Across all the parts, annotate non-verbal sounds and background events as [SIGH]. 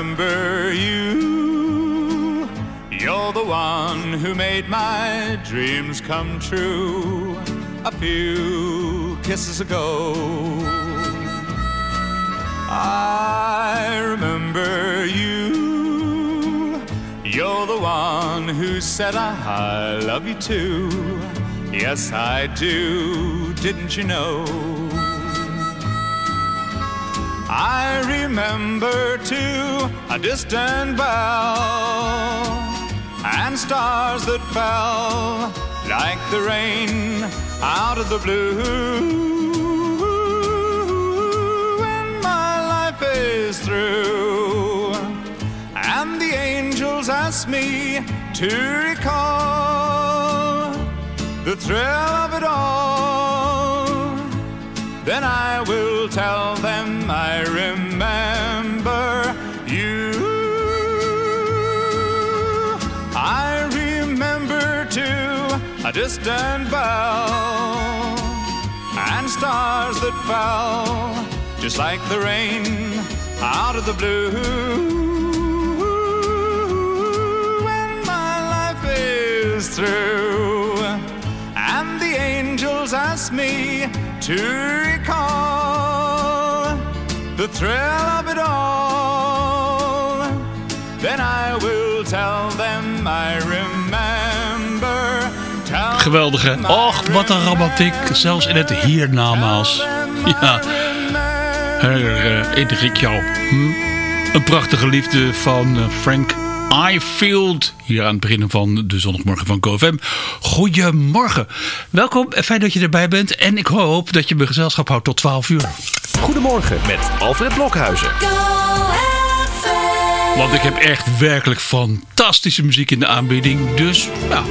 remember you. You're the one who made my dreams come true a few kisses ago. I remember you. You're the one who said I love you too. Yes, I do. Didn't you know? I remember too a distant bell and stars that fell like the rain out of the blue. When my life is through, and the angels ask me to recall the thrill of it all, then I will tell them I remember you. I remember too a distant bell and stars that fell just like the rain out of the blue. When my life is through and the angels ask me to recall the thrill of it all, then I will tell them I remember. Tell Geweldige. Och, wat een romantiek. Zelfs in het hiernamaals. Ja, herinner ik jou. Hm? Een prachtige liefde van eh, Frank Ifield. Hier aan het begin van de zondagmorgen van GoFM. Goedemorgen. Welkom, fijn dat je erbij bent. En ik hoop dat je me gezelschap houdt tot 12 uur. Goedemorgen met Alfred Blokhuizen. Want ik heb echt werkelijk fantastische muziek in de aanbieding. Dus ja,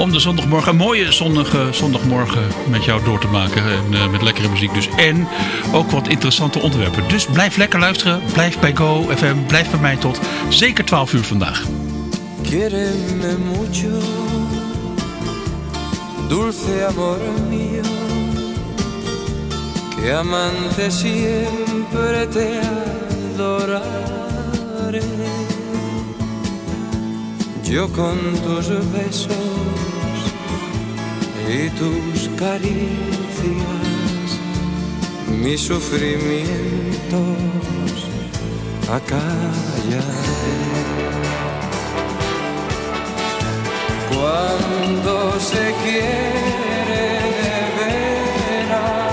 om de zondagmorgen, een mooie zonnige zondagmorgen met jou door te maken. En eh, met lekkere muziek dus. En ook wat interessante onderwerpen. Dus blijf lekker luisteren. Blijf bij Go FM. Blijf bij mij tot zeker 12 uur vandaag. Mucho, dulce amor mío, que siempre te adoraré. Yo con y tus caricias, mis sufrimientos acallaré. Cuando se quiere de veras,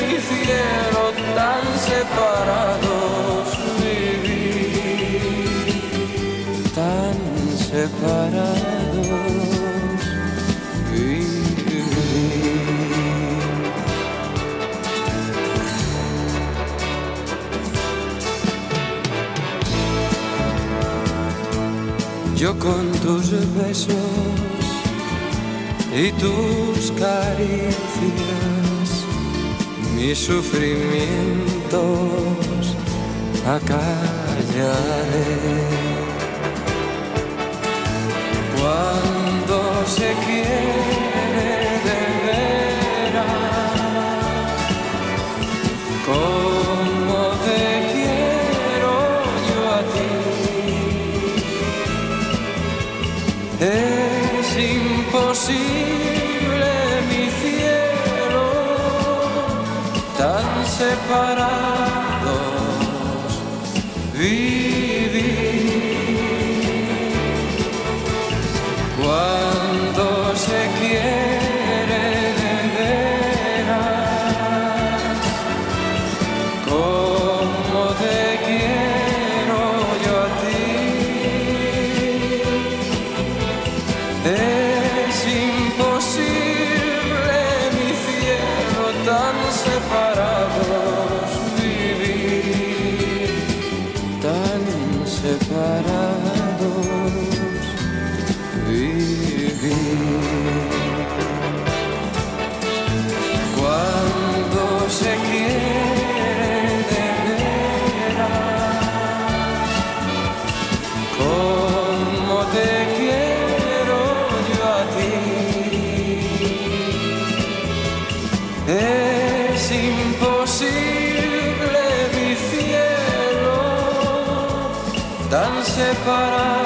Υποτιτλισμό, τα σύμφωνα με τα σύμφωνα με τα σύμφωνα με τα σύμφωνα με τα mis sufrimientos acallaré. separar. separar.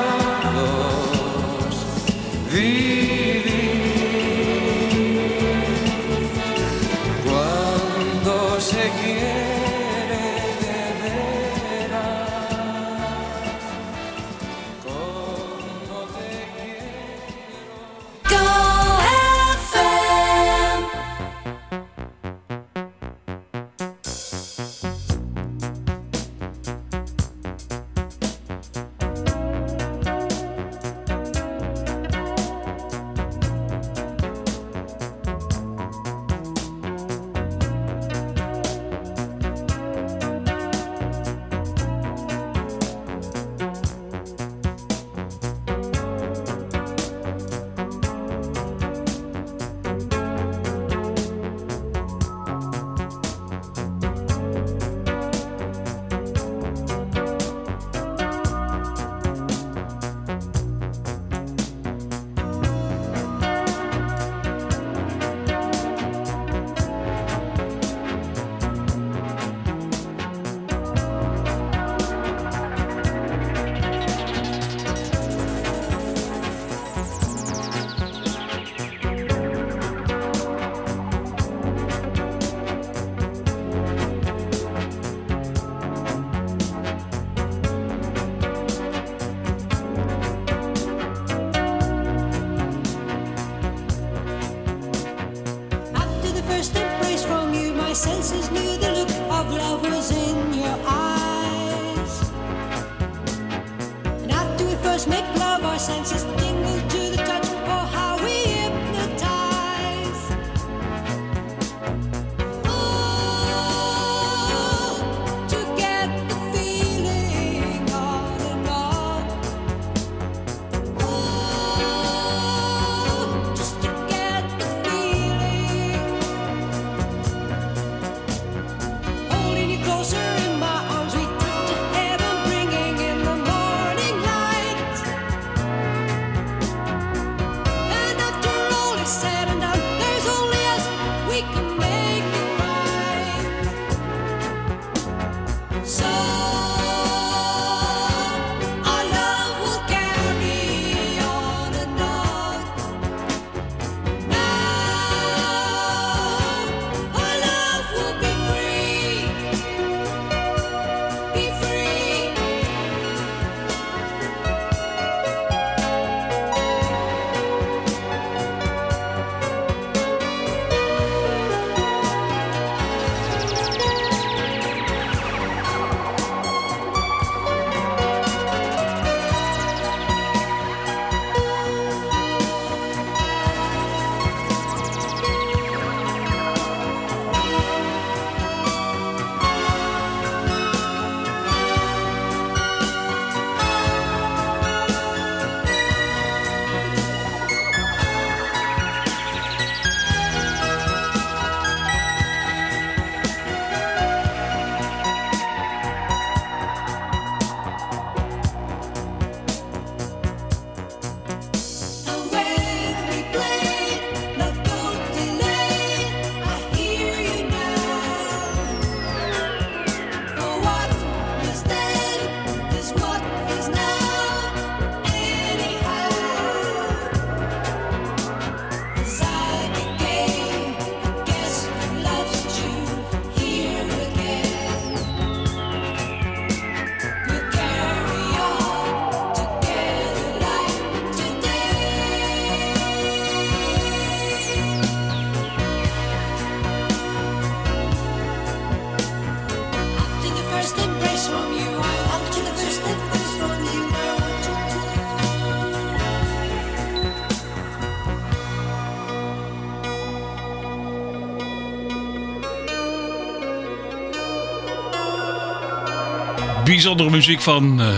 bijzondere muziek van eh,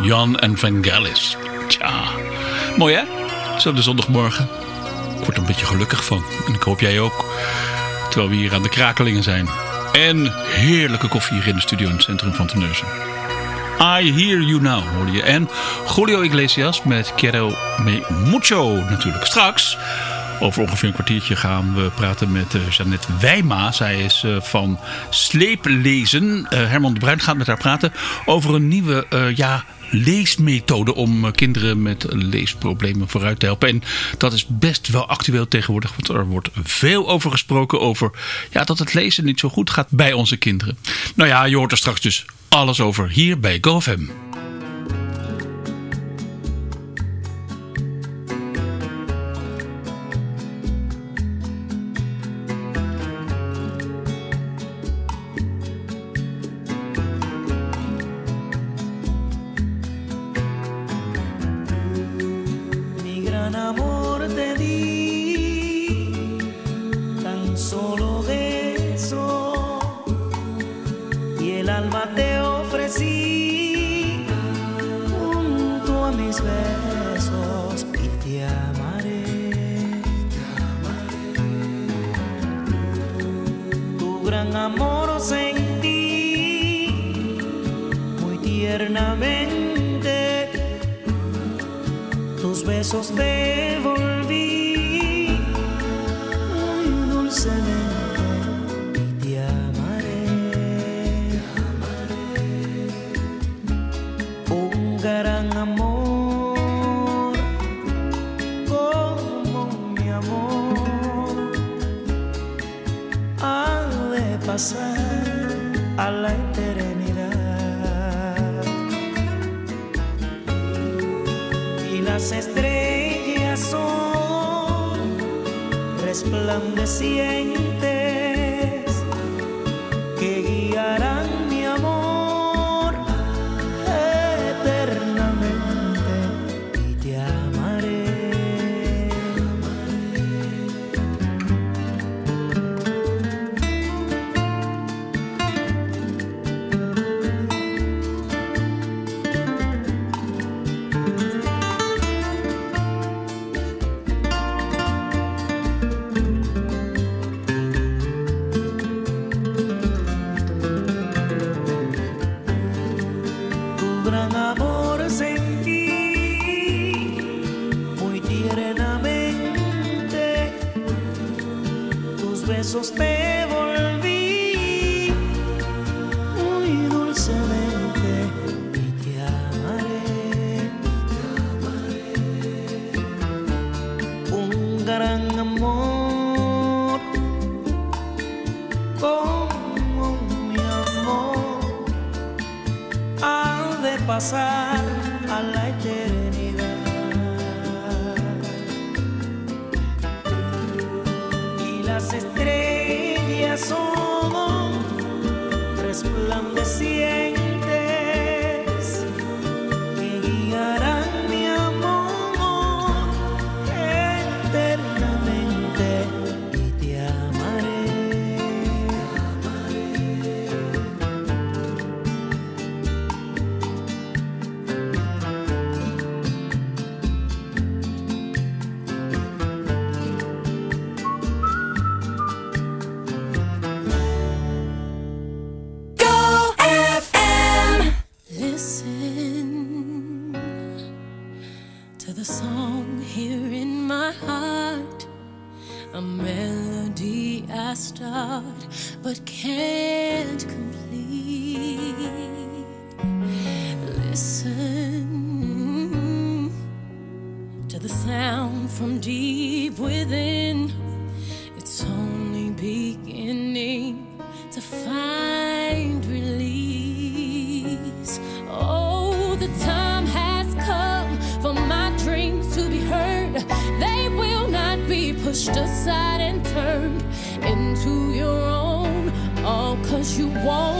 Jan en Vangelis. Tja, mooi hè? Zo de zondagmorgen. Ik word er een beetje gelukkig van. En ik hoop jij ook. Terwijl we hier aan de krakelingen zijn. En heerlijke koffie hier in de studio in het centrum van Teneuzen. I Hear You Now, hoor je. En Julio Iglesias met Quiero Me Mucho natuurlijk. Straks over ongeveer een kwartiertje gaan we praten met uh, Jeannette Wijma. Zij is uh, van Sleeplezen. Uh, Herman de Bruin gaat met haar praten over een nieuwe ja, leesmethode om kinderen met leesproblemen vooruit te helpen. En dat is best wel actueel tegenwoordig, want er wordt veel over gesproken over ja, dat het lezen niet zo goed gaat bij onze kinderen. Nou ja, je hoort er straks dus alles over hier bij GoFM. to find release. Oh, the time has come for my dreams to be heard. They will not be pushed aside and turned into your own, all cause you won't.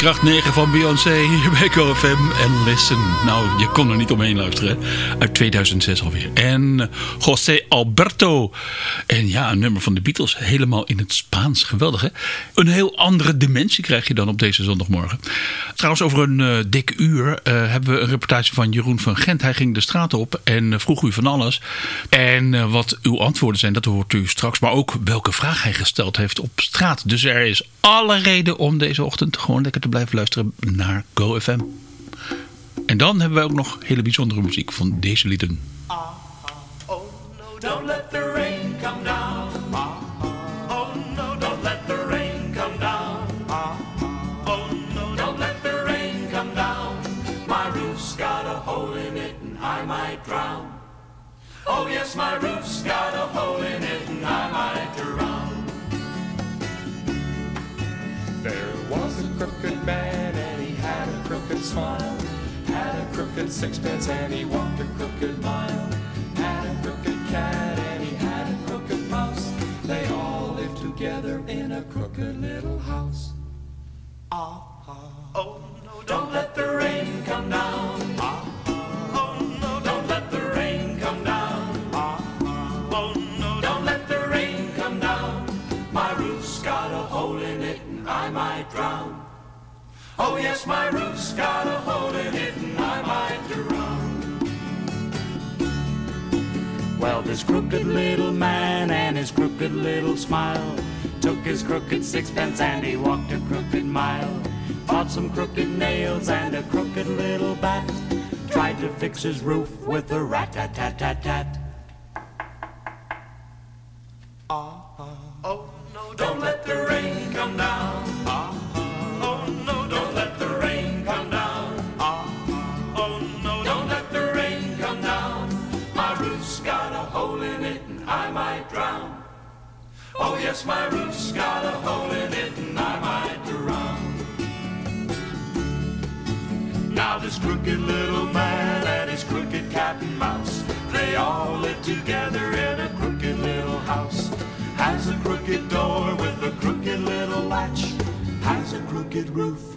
Windkracht 9 van Beyoncé hier bij GoFM en Listen. Nou, je kon er niet omheen luisteren. Uit 2006 alweer. En eh, José Alberto. En ja, een nummer van de Beatles. Helemaal in het Spaans. Geweldig hè? Een heel andere dimensie krijg je dan op deze zondagmorgen. Trouwens, over een eh, dik uur eh, hebben we een reportage van Jeroen van Gent. Hij ging de straat op en vroeg u van alles. En wat uw antwoorden zijn, dat hoort u straks. Maar ook welke vraag hij gesteld heeft op straat. Dus er is alle reden om deze ochtend gewoon lekker te blijven luisteren naar GoFM. En dan hebben wij ook nog hele bijzondere muziek van deze lieden. My sixpence walked crooked sixpence and he walked a crooked mile. Bought some crooked nails and a crooked little bat. Tried to fix his roof with a rat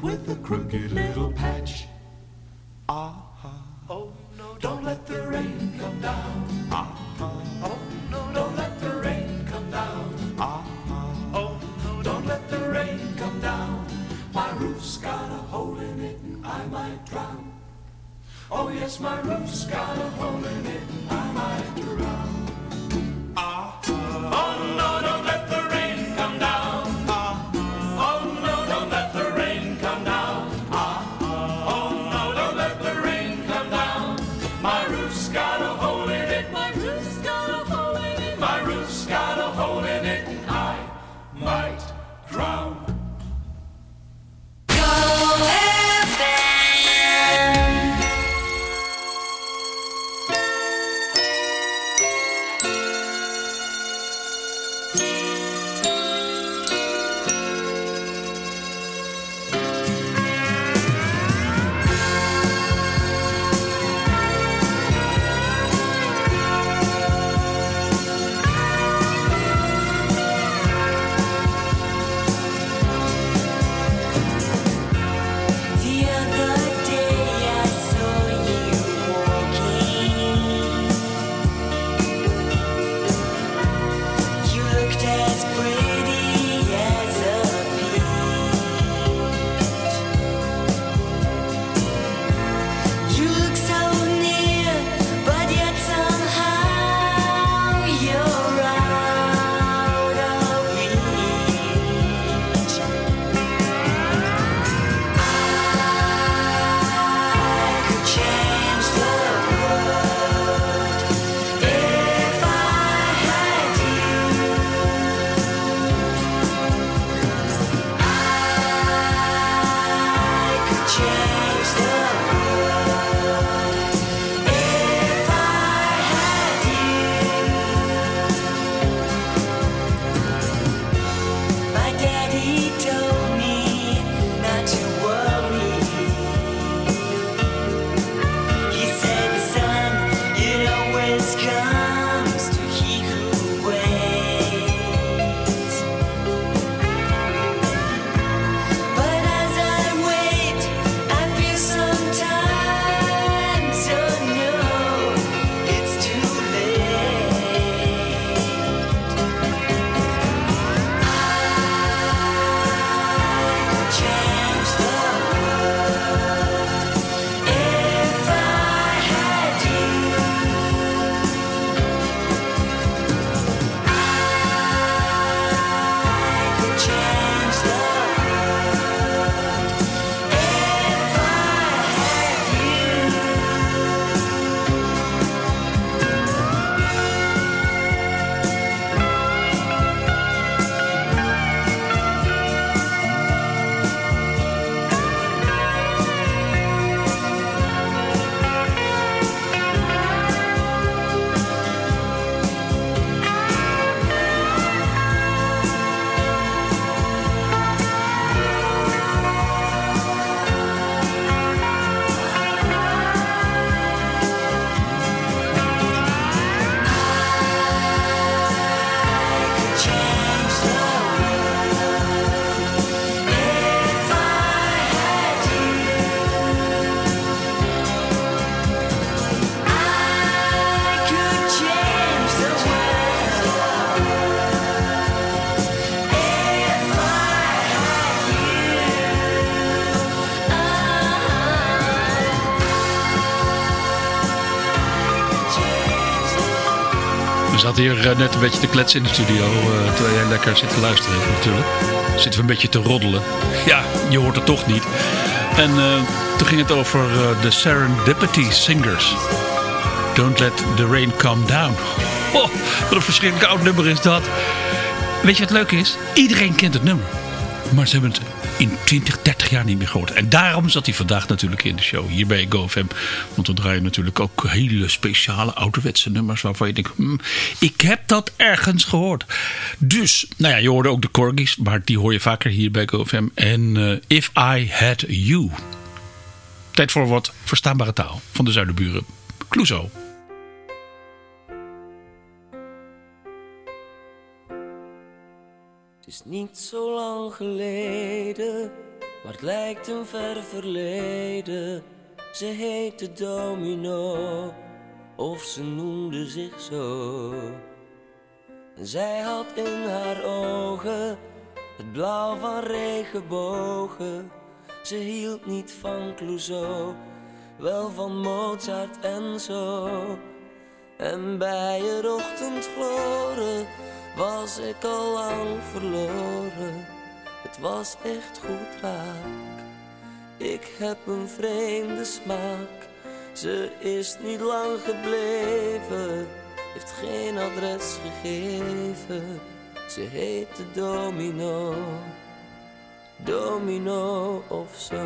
with a crooked little patch. Ah, oh no, don't let the rain come down. Ah, oh no, don't let the rain come down. Ah, oh no, don't let the rain come down. My roof's got a hole in it and I might drown. Oh yes, my roof's got a hole in it and I might drown. Zaten hier eh, net een beetje te kletsen in de studio. eh, terwijl jij lekker zit te luisteren natuurlijk. Zitten we een beetje te roddelen. [LAUGHS] Ja, je hoort het toch niet. En eh, toen ging het over de Serendipity Singers. Don't let the rain come down. [LAUGHS] Oh, wat een verschrikkelijk oud nummer is dat. Weet je wat leuk is? Iedereen kent het nummer. Maar ze hebben het in 20, 30 jaar niet meer gehoord. En daarom zat hij vandaag natuurlijk in de show. Hier bij GoFM. Want we draaien natuurlijk ook hele speciale ouderwetse nummers. Waarvan je denkt, hmm, ik heb dat ergens gehoord. Dus, nou ja, je hoorde ook de Corgis. Maar die hoor je vaker hier bij GoFM. En eh, If I Had You. Tijd voor wat verstaanbare taal van de zuidenburen. Clouseau. Het is niet zo lang geleden, maar het lijkt een ver verleden. Ze heette Domino, of ze noemde zich zo. En zij had in haar ogen het blauw van regenbogen. Ze hield niet van Clouseau, wel van Mozart en zo. En bij het ochtendgloren was ik al lang verloren. Het was echt goed raak. Ik heb een vreemde smaak. Ze is niet lang gebleven, heeft geen adres gegeven. Ze heette Domino, Domino of zo.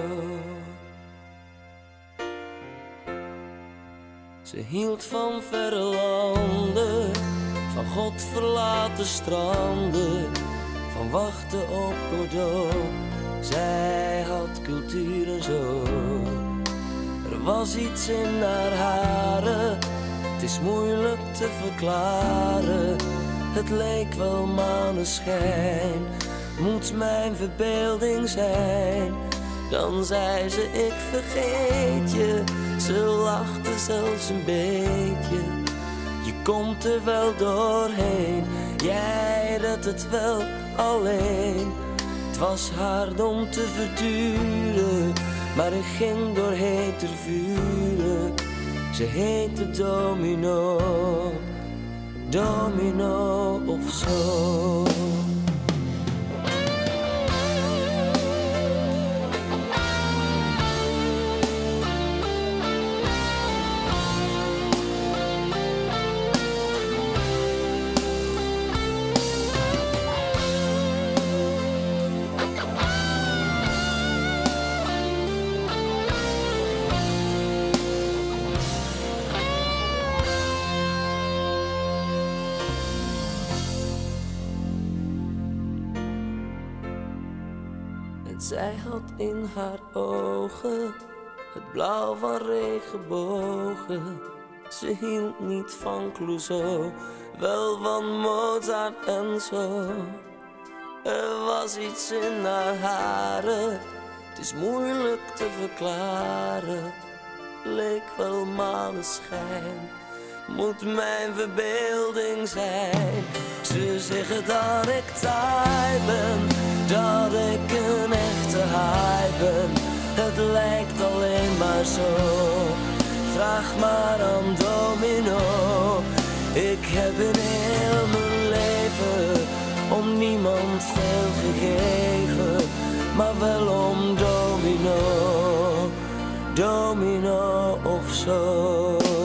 Ze hield van verre landen, van God verlaten stranden, van wachten op Godot. Zij had cultuur en zo. Er was iets in haar haren, het is moeilijk te verklaren. Het leek wel maneschijn, moet mijn verbeelding zijn. Dan zei ze, ik vergeet je. Ze lachte zelfs een beetje. Je komt er wel doorheen. Jij redt het wel alleen. Het was hard om te verduren. Maar ik ging doorheen ter vuren. Ze heette Domino. Domino of zo. In haar ogen het blauw van regenbogen. Ze hield niet van Clouseau, wel van Mozart en zo. Er was iets in haar haren, het is moeilijk te verklaren. Leek wel maneschijn, moet mijn verbeelding zijn. Ze zeggen dat ik taai ben, dat ik een Het lijkt alleen maar zo, vraag maar aan Domino. Ik heb in heel mijn leven om niemand veel gegeven, maar wel om Domino, Domino of zo.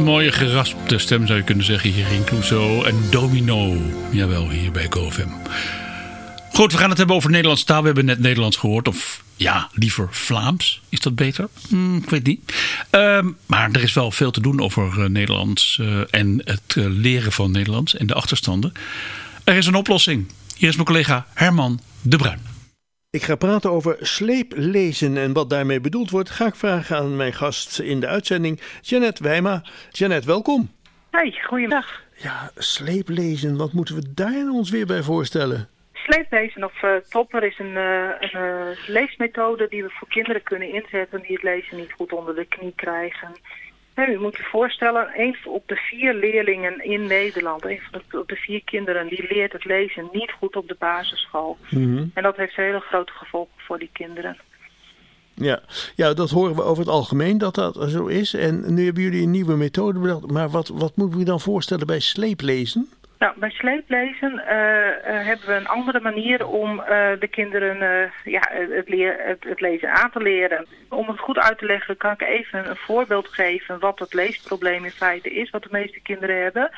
Een mooie geraspte stem zou je kunnen zeggen hier in Clouseau en Domino. Jawel, hier bij GoFM. Goed, we gaan het hebben over Nederlandse taal. We hebben net Nederlands gehoord. Of ja, liever Vlaams. Is dat beter? Hm, ik weet niet. Ehm, maar er is wel veel te doen over eh, Nederlands. eh, en het eh, leren van Nederlands. En de achterstanden. Er is een oplossing. Hier is mijn collega Herman de Bruin. Ik ga praten over sleeplezen en wat daarmee bedoeld wordt, ga ik vragen aan mijn gast in de uitzending, Jeannette Wijma. Jeannette, welkom. Hey, goeiedag. Ja, sleeplezen, wat moeten we daar ons weer bij voorstellen? Sleeplezen of eh, topper is een, eh, een eh, leesmethode die we voor kinderen kunnen inzetten die het lezen niet goed onder de knie krijgen. Hè, u moet je voorstellen, een op de vier leerlingen in Nederland, een van de, op de vier kinderen, die leert het lezen niet goed op de basisschool. Mhm. En dat heeft hele grote gevolgen voor die kinderen. Ja. ja, dat horen we over het algemeen dat dat zo is. En nu hebben jullie een nieuwe methode bedacht. Maar wat, wat moeten we dan voorstellen bij sleeplezen? Nou, bij sleeplezen eh, hebben we een andere manier om eh, de kinderen ja, het, leer, het, het lezen aan te leren. Om het goed uit te leggen kan ik even een voorbeeld geven wat het leesprobleem in feite is, wat de meeste kinderen hebben.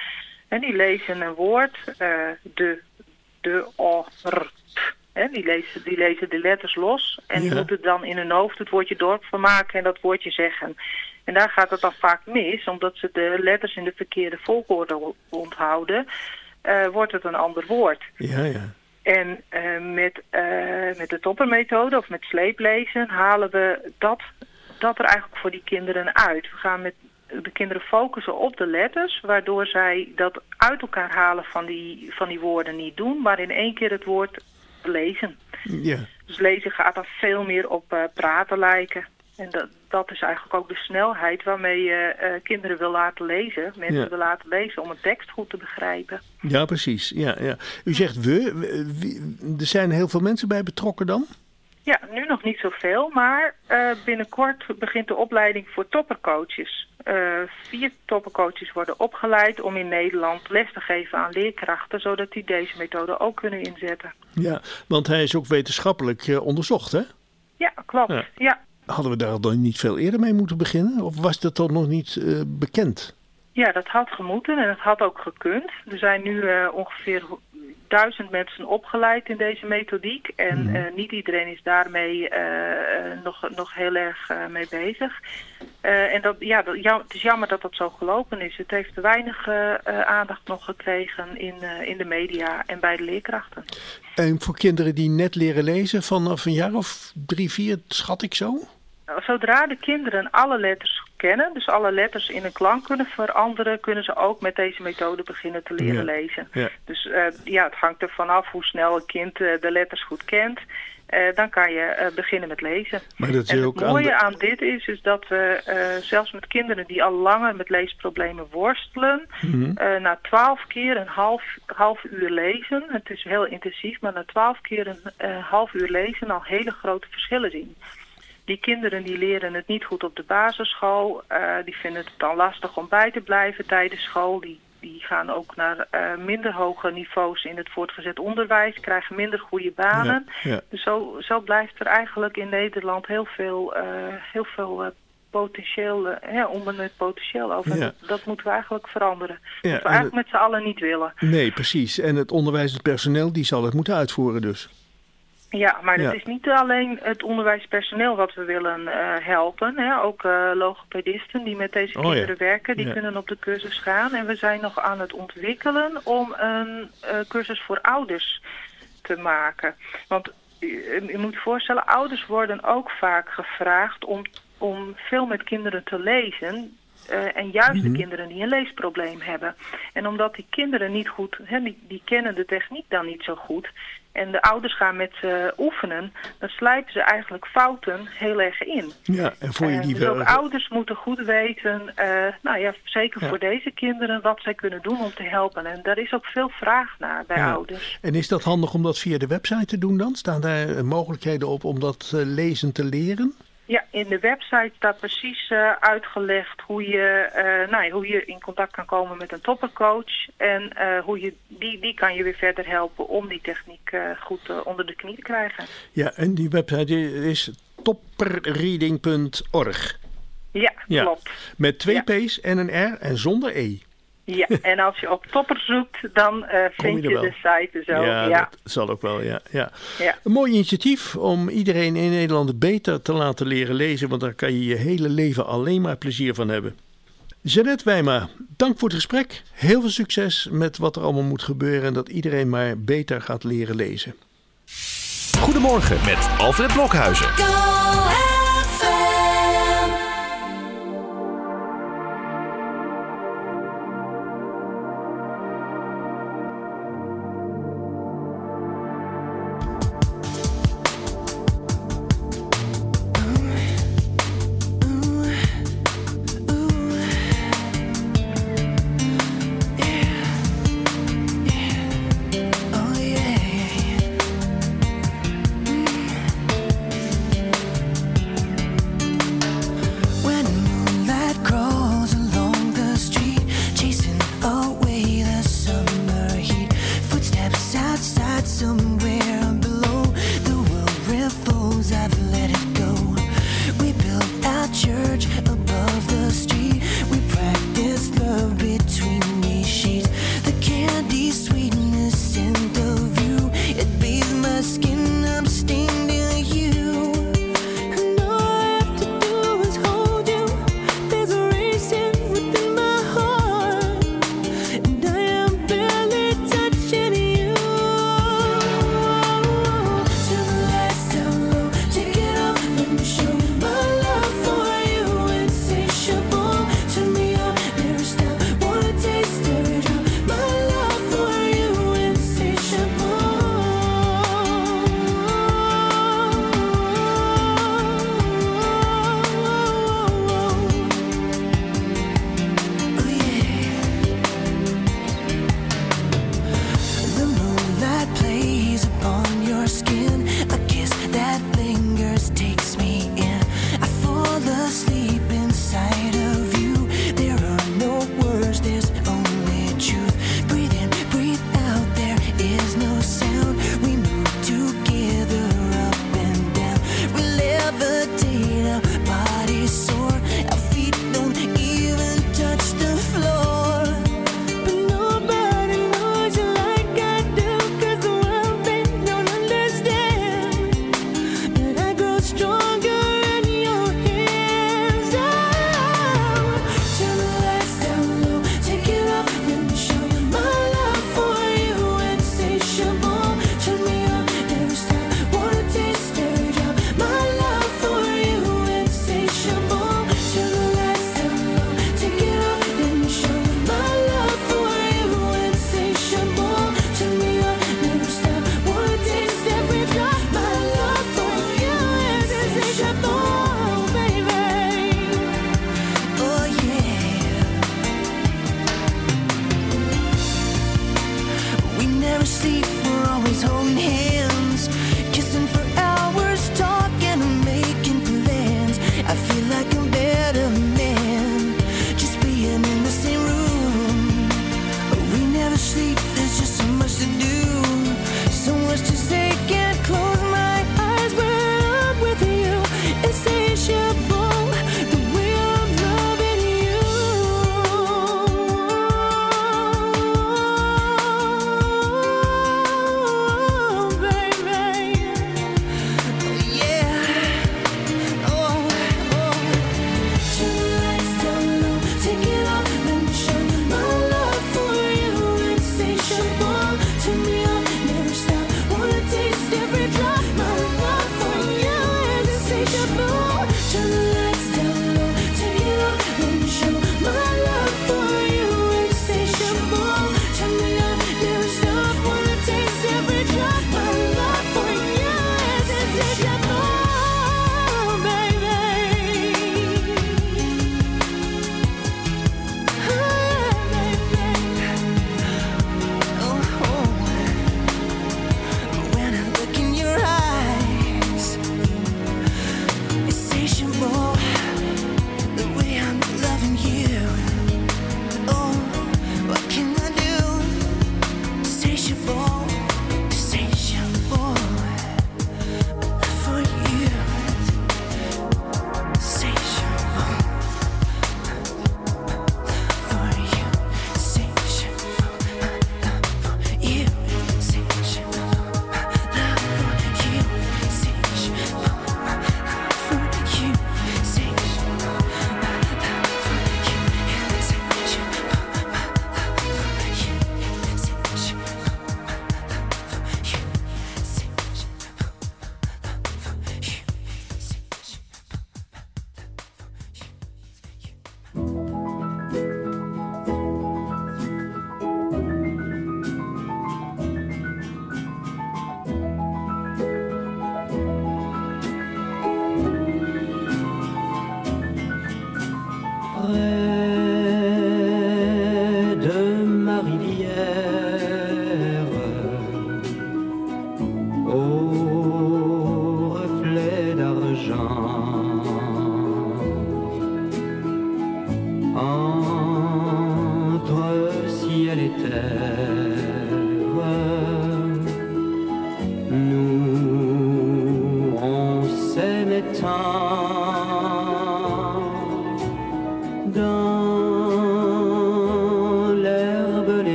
En die lezen een woord, de, de, o, r, t. Hè, die, lezen, die lezen de letters los en die Ja. moeten dan in hun hoofd het woordje dorp van maken en dat woordje zeggen. En daar gaat het dan vaak mis, omdat ze de letters in de verkeerde volgorde onthouden, eh, wordt het een ander woord. Ja, ja. En eh, met, eh, met de toppermethode of met sleeplezen halen we dat, dat er eigenlijk voor die kinderen uit. We gaan met de kinderen focussen op de letters, waardoor zij dat uit elkaar halen van die, van die woorden niet doen, maar in één keer het woord lezen. Ja, Dus lezen gaat dan veel meer op praten lijken. En dat, dat is eigenlijk ook de snelheid waarmee je eh, kinderen wil laten lezen, mensen Ja. wil laten lezen om een tekst goed te begrijpen. ja precies. Ja, ja. U zegt we, er zijn heel veel mensen bij betrokken dan? Ja, nu nog niet zoveel, maar eh, binnenkort begint de opleiding voor toppercoaches. Eh, vier toppercoaches worden opgeleid om in Nederland les te geven aan leerkrachten, zodat die deze methode ook kunnen inzetten. Ja, want hij is ook wetenschappelijk onderzocht, hè? Ja, klopt. Ja. Ja. Hadden we daar dan niet veel eerder mee moeten beginnen? Of was dat dan nog niet eh, bekend? Ja, dat had gemoeten en het had ook gekund. Er zijn nu eh, ongeveer duizend mensen opgeleid in deze methodiek. En eh, niet iedereen is daarmee eh, eh, nog, nog heel erg mee bezig. En dat, ja, dat, ja, het is jammer dat dat zo gelopen is. Het heeft te weinig aandacht nog gekregen in, in de media en bij de leerkrachten. En voor kinderen die net leren lezen vanaf een jaar of drie, vier, schat ik zo? Zodra de kinderen alle letters kennen, dus alle letters in een klank kunnen veranderen, kunnen ze ook met deze methode beginnen te leren Ja. lezen. Ja. Dus eh, ja, het hangt er vanaf hoe snel een kind eh, de letters goed kent. Eh, dan kan je beginnen met lezen. Maar dat en het ook aan mooie de- aan, dit is, is dat we zelfs met kinderen die al langer met leesproblemen worstelen, Mhm. na twaalf keer een half, half uur lezen, het is heel intensief, maar na twaalf keer een half uur lezen al hele grote verschillen zien. Die kinderen die leren het niet goed op de basisschool. eh, die vinden het dan lastig om bij te blijven tijdens school. Die, die gaan ook naar eh, minder hoge niveaus in het voortgezet onderwijs. Krijgen minder goede banen. Ja, ja. Dus zo, zo blijft er eigenlijk in Nederland heel veel, eh, heel veel potentieel, hè, onbenut potentieel over. Ja. Dat, dat moeten we eigenlijk veranderen. Ja, dat we en eigenlijk met z'n allen niet willen. Nee, precies. En het onderwijsend personeel die zal het moeten uitvoeren dus. Ja, maar het Ja. is niet alleen het onderwijspersoneel wat we willen eh, helpen. Hè? Ook eh, logopedisten die met deze Oh ja. kinderen werken, die Ja. kunnen op de cursus gaan. En we zijn nog aan het ontwikkelen om een eh, cursus voor ouders te maken. Want u, u moet voorstellen, ouders worden ook vaak gevraagd om, om veel met kinderen te lezen. Eh, en juist de kinderen die een leesprobleem hebben. En omdat die kinderen niet goed, hè, die, die kennen de techniek dan niet zo goed. En de ouders gaan met ze oefenen, dan slijpen ze eigenlijk fouten heel erg in. Ja, en voor je Eh, die dus ook wel- ouders moeten goed weten, eh, nou ja, zeker Ja. voor deze kinderen, wat zij kunnen doen om te helpen. En daar is ook veel vraag naar bij Ja. ouders. En is dat handig om dat via de website te doen dan? Staan daar mogelijkheden op om dat lezen te leren? Ja, in de website staat precies eh, uitgelegd hoe je, eh, nou, ja, hoe je in contact kan komen met een toppercoach. En eh, hoe je, die, die kan je weer verder helpen om die techniek goed onder de knie te krijgen. Ja, en die website is topperreading.org. Ja, Ja. klopt. Met twee Ja. P's en een R en zonder E. Ja, en als je op topper zoekt, dan eh, je vind je de site zo. Ja, Ja, dat zal ook wel, ja, ja. Ja. Een mooi initiatief om iedereen in Nederland beter te laten leren lezen, want daar kan je je hele leven alleen maar plezier van hebben. Jeannette Wijma, dank voor het gesprek. Heel veel succes met wat er allemaal moet gebeuren en dat iedereen maar beter gaat leren lezen. Goedemorgen met Alfred Blokhuizen. Go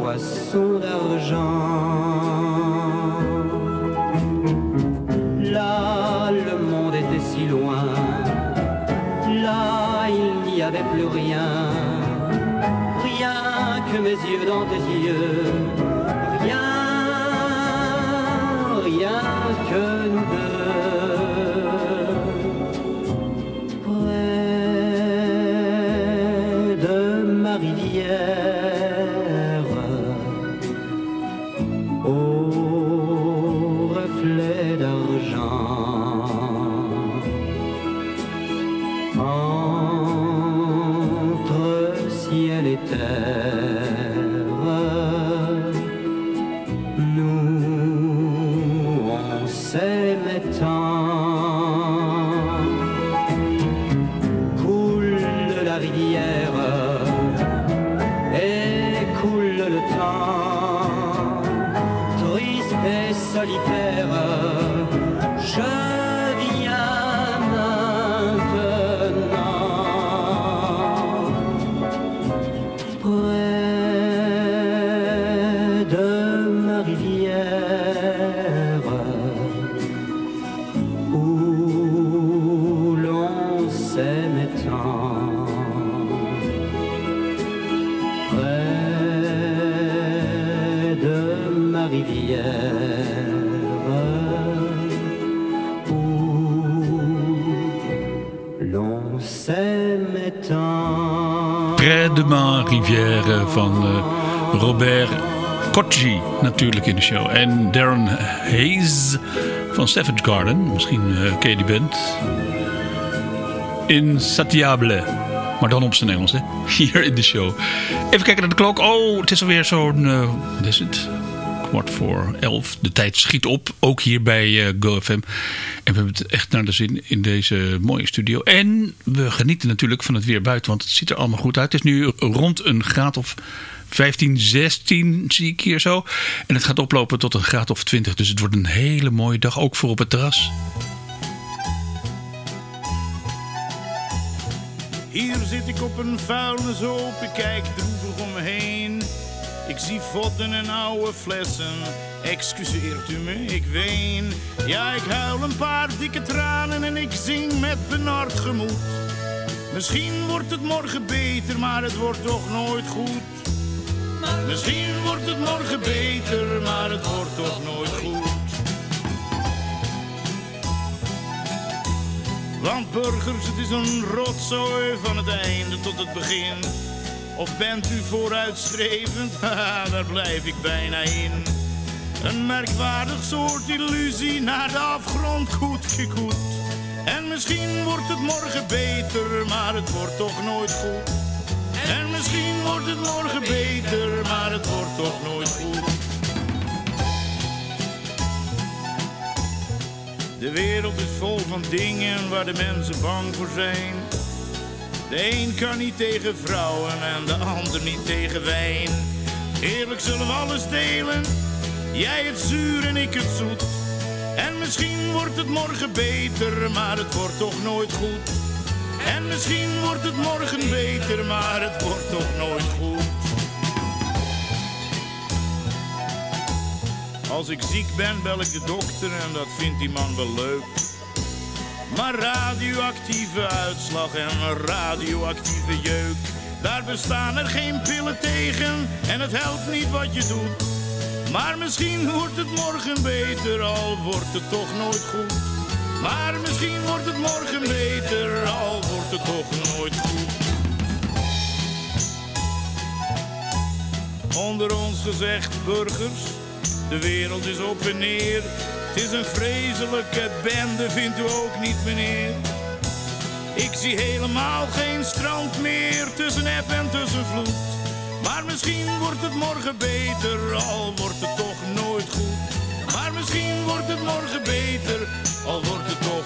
والسنن Cocci natuurlijk in de show. En Darren Hayes van Savage Garden. Misschien eh, ken je die. Insatiable. Maar dan op zijn Engels, hè? [LAUGHS] Hier in de show. Even kijken naar de klok. Oh, het is alweer zo'n... eh, wat is het? Kwart voor elf. De tijd schiet op. Ook hier bij eh, GoFM. En we hebben het echt naar de zin in deze mooie studio. En we genieten natuurlijk van het weer buiten. Want het ziet er allemaal goed uit. Het is nu rond een graad of 15, 16 zie ik hier zo. En het gaat oplopen tot een graad of 20. Dus het wordt een hele mooie dag. Ook voor op het terras. Hier zit ik op een vuilnishoop, ik kijk droevig om me heen. Ik zie vodden en oude flessen, excuseert u me, ik ween. Ja, ik huil een paar dikke tranen en ik zing met benard gemoed. Misschien wordt het morgen beter, maar het wordt toch nooit goed. Misschien wordt het morgen beter, maar het wordt toch nooit goed. Want burgers, het is een rotzooi van het einde tot het begin. Of bent u vooruitstrevend? [LAUGHS] Haha, daar blijf ik bijna in. Een merkwaardig soort illusie naar de afgrond goed gekoet. En misschien wordt het morgen beter, maar het wordt toch nooit goed. En misschien wordt het morgen beter, maar het wordt toch nooit goed. De wereld is vol van dingen waar de mensen bang voor zijn. De een kan niet tegen vrouwen en de ander niet tegen wijn. Eerlijk zullen we alles delen, jij het zuur en ik het zoet. En misschien wordt het morgen beter, maar het wordt toch nooit goed. En misschien wordt het morgen beter, maar het wordt toch nooit goed. Als ik ziek ben, bel ik de dokter en dat vindt die man wel leuk. Maar radioactieve uitslag en radioactieve jeuk, daar bestaan er geen pillen tegen en het helpt niet wat je doet. Maar misschien wordt het morgen beter, al wordt het toch nooit goed. Maar misschien wordt het morgen beter, al het toch nooit goed. Onder ons gezegd, burgers, de wereld is op en neer. Het is een vreselijke bende, vindt u ook niet, meneer? Ik zie helemaal geen strand meer tussen eb en tussen vloed. Maar misschien wordt het morgen beter, al wordt het toch nooit goed. Maar misschien wordt het morgen beter, al wordt het toch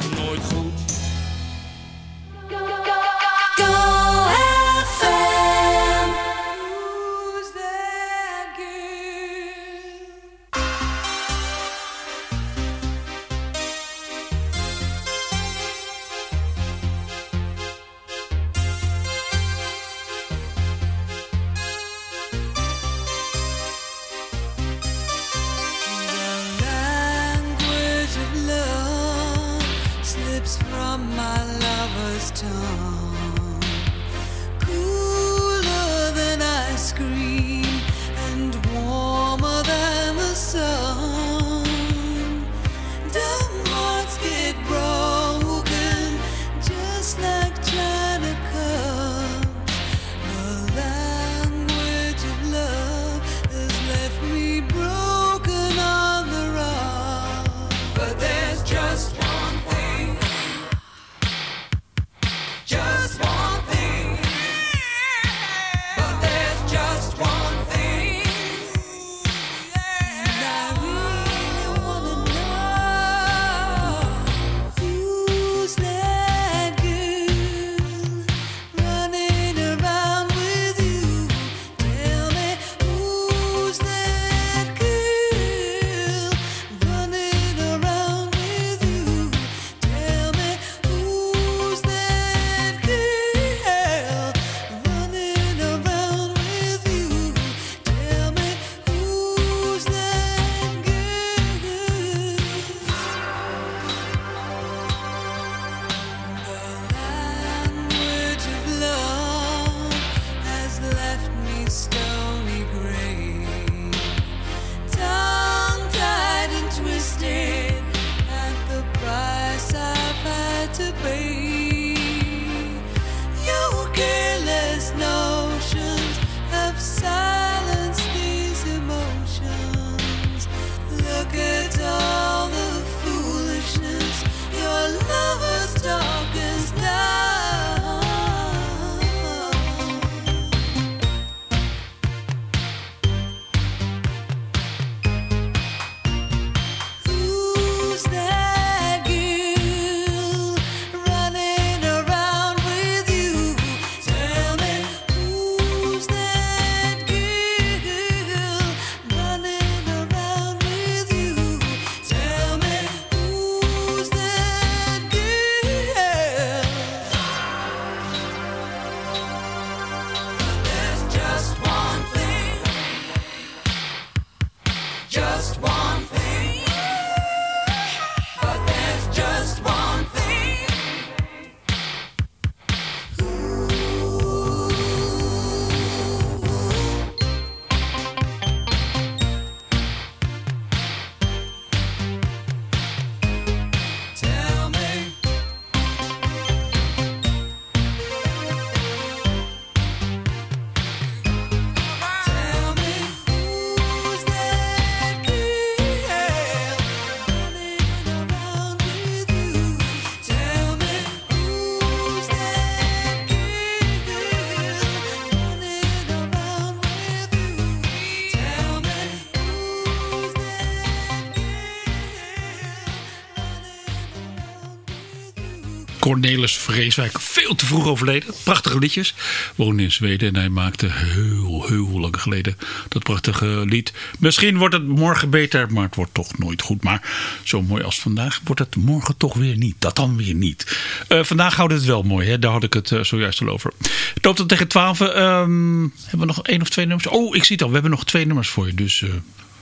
Cornelis Vreeswijk, veel te vroeg overleden. Prachtige liedjes. Woonde in Zweden en hij maakte heel, heel lang geleden dat prachtige lied. Misschien wordt het morgen beter, maar het wordt toch nooit goed. Maar zo mooi als vandaag wordt het morgen toch weer niet. Dat dan weer niet. Eh, vandaag houden het wel mooi, hè? daar had ik het eh, zojuist al over. Tot tegen 12. Ehm, hebben we nog één of twee nummers? Oh, ik zie het al. We hebben nog twee nummers voor je. Dus eh,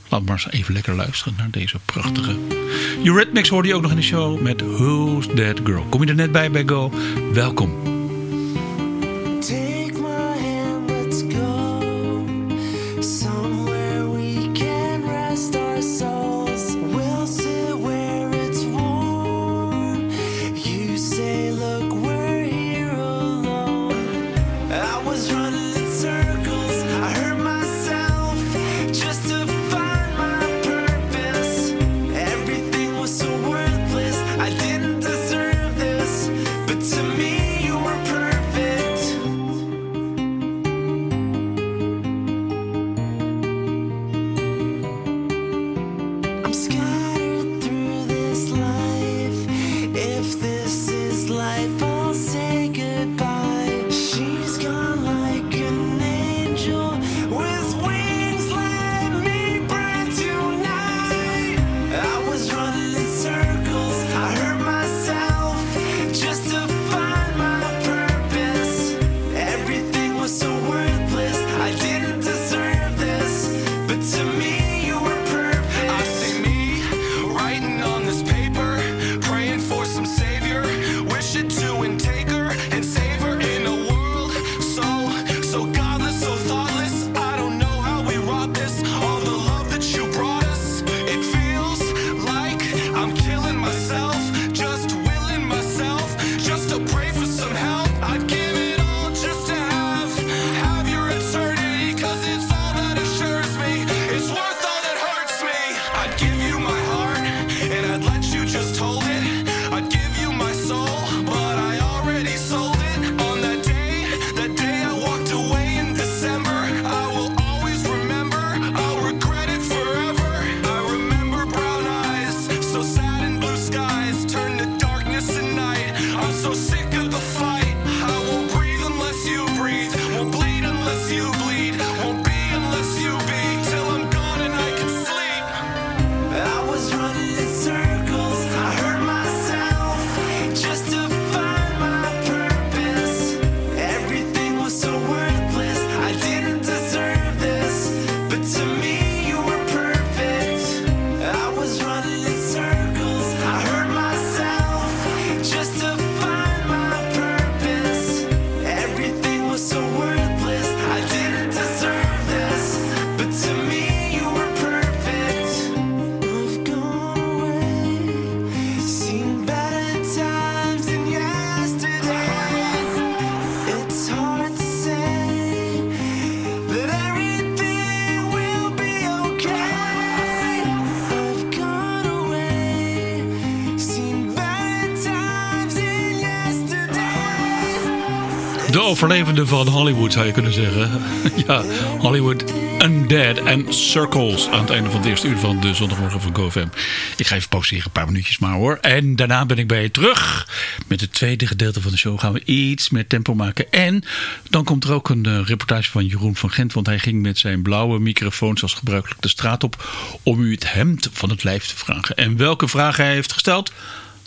laat maar eens even lekker luisteren naar deze prachtige. Eurythmics hoorde je ook nog in de show met Who's That Girl. Kom je er net bij bij Go? Welkom. Verlevende van Hollywood, zou je kunnen zeggen. [LAUGHS] ja, Hollywood Undead en Circles aan het einde van het eerste uur van de zondagmorgen van GoFam. Ik ga even pauzeren, een paar minuutjes maar hoor. En daarna ben ik bij je terug. Met het tweede gedeelte van de show gaan we iets meer tempo maken. En dan komt er ook een eh, reportage van Jeroen van Gent, want hij ging met zijn blauwe microfoon zoals gebruikelijk de straat op om u het hemd van het lijf te vragen. En welke vraag hij heeft gesteld...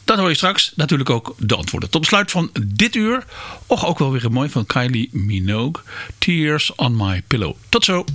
Dat hoor je straks natuurlijk ook de antwoorden. Tot besluit van dit uur. Och, ook wel weer een mooi van Kylie Minogue. Tears on my pillow. Tot zo.